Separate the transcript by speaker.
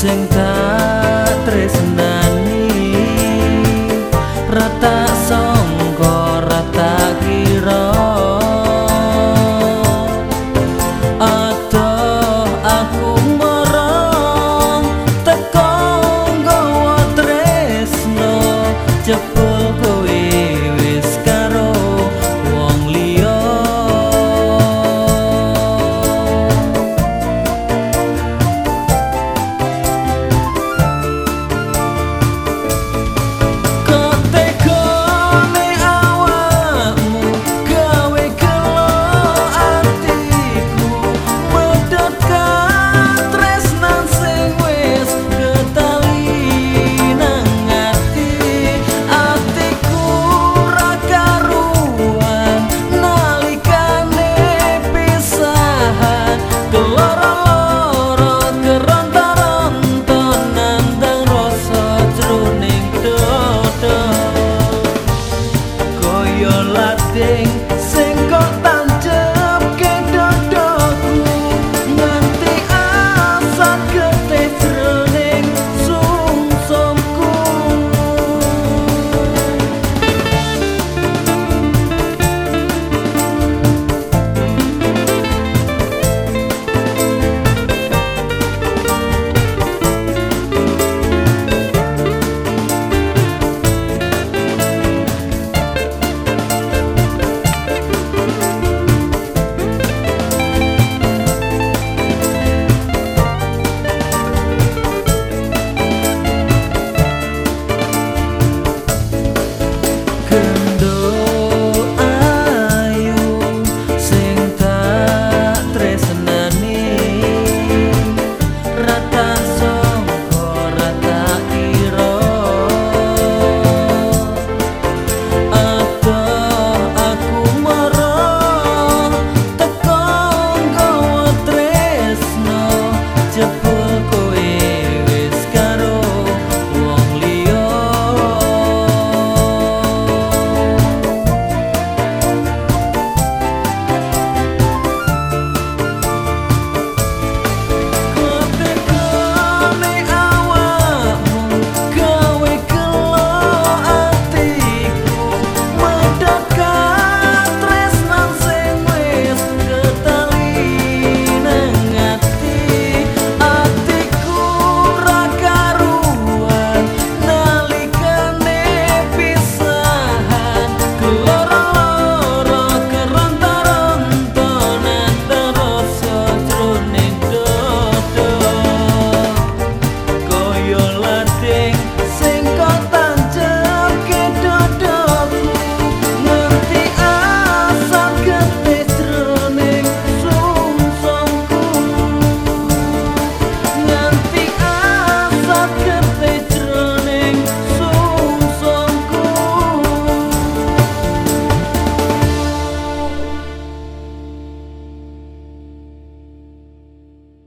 Speaker 1: 60 3